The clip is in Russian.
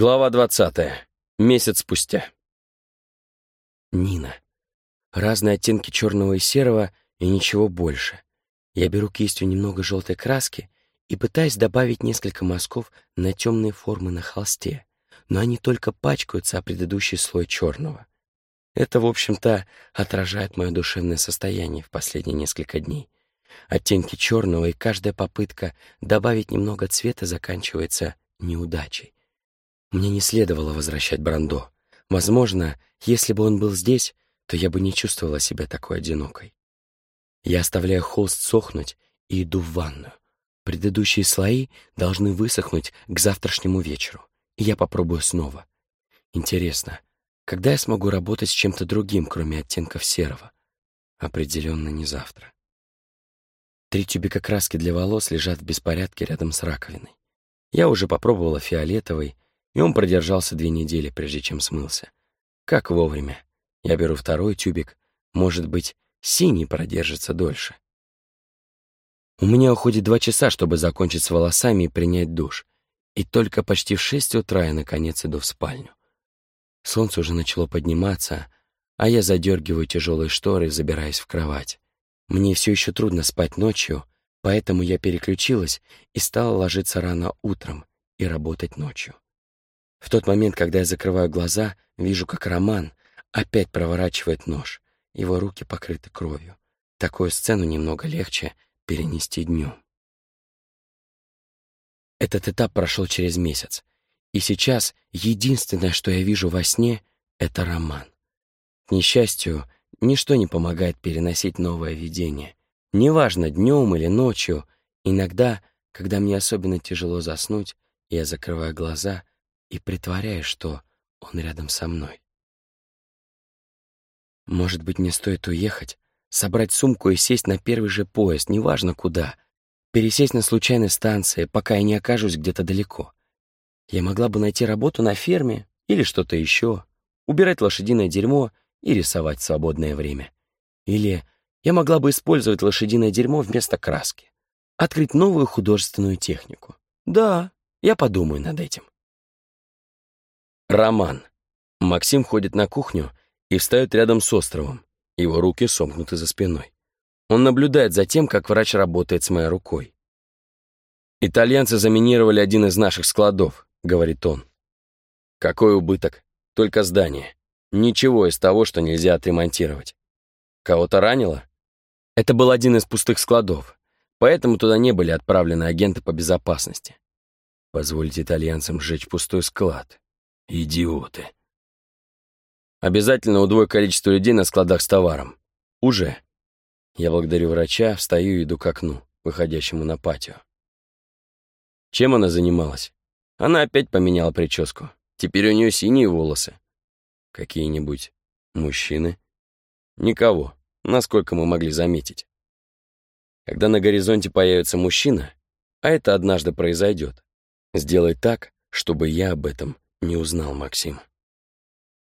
Глава 20. Месяц спустя. Нина. Разные оттенки черного и серого, и ничего больше. Я беру кистью немного желтой краски и пытаюсь добавить несколько мазков на темные формы на холсте, но они только пачкаются о предыдущий слой черного. Это, в общем-то, отражает мое душевное состояние в последние несколько дней. Оттенки черного и каждая попытка добавить немного цвета заканчивается неудачей. Мне не следовало возвращать Брандо. Возможно, если бы он был здесь, то я бы не чувствовала себя такой одинокой. Я оставляю холст сохнуть и иду в ванную. Предыдущие слои должны высохнуть к завтрашнему вечеру, и я попробую снова. Интересно, когда я смогу работать с чем-то другим, кроме оттенков серого? Определенно не завтра. Три тюбика краски для волос лежат в беспорядке рядом с раковиной. Я уже попробовала фиолетовый, и он продержался две недели, прежде чем смылся. Как вовремя. Я беру второй тюбик. Может быть, синий продержится дольше. У меня уходит два часа, чтобы закончить с волосами и принять душ. И только почти в шесть утра я, наконец, иду в спальню. Солнце уже начало подниматься, а я задергиваю тяжелые шторы и забираюсь в кровать. Мне все еще трудно спать ночью, поэтому я переключилась и стала ложиться рано утром и работать ночью. В тот момент, когда я закрываю глаза, вижу, как Роман опять проворачивает нож. Его руки покрыты кровью. Такую сцену немного легче перенести днем. Этот этап прошел через месяц. И сейчас единственное, что я вижу во сне, — это Роман. К несчастью, ничто не помогает переносить новое видение. Неважно, днем или ночью, иногда, когда мне особенно тяжело заснуть, я закрываю глаза и притворяюсь, что он рядом со мной. Может быть, мне стоит уехать, собрать сумку и сесть на первый же поезд, неважно куда, пересесть на случайной станции, пока я не окажусь где-то далеко. Я могла бы найти работу на ферме или что-то еще, убирать лошадиное дерьмо и рисовать в свободное время. Или я могла бы использовать лошадиное дерьмо вместо краски, открыть новую художественную технику. Да, я подумаю над этим. Роман. Максим ходит на кухню и встает рядом с островом. Его руки сомкнуты за спиной. Он наблюдает за тем, как врач работает с моей рукой. «Итальянцы заминировали один из наших складов», — говорит он. «Какой убыток? Только здание. Ничего из того, что нельзя отремонтировать. Кого-то ранило? Это был один из пустых складов, поэтому туда не были отправлены агенты по безопасности. Позвольте итальянцам сжечь пустой склад. Идиоты. Обязательно удвой количество людей на складах с товаром. Уже. Я благодарю врача, встаю и иду к окну, выходящему на патио. Чем она занималась? Она опять поменяла прическу. Теперь у нее синие волосы. Какие-нибудь мужчины? Никого, насколько мы могли заметить. Когда на горизонте появится мужчина, а это однажды произойдет, сделай так, чтобы я об этом не узнал Максим.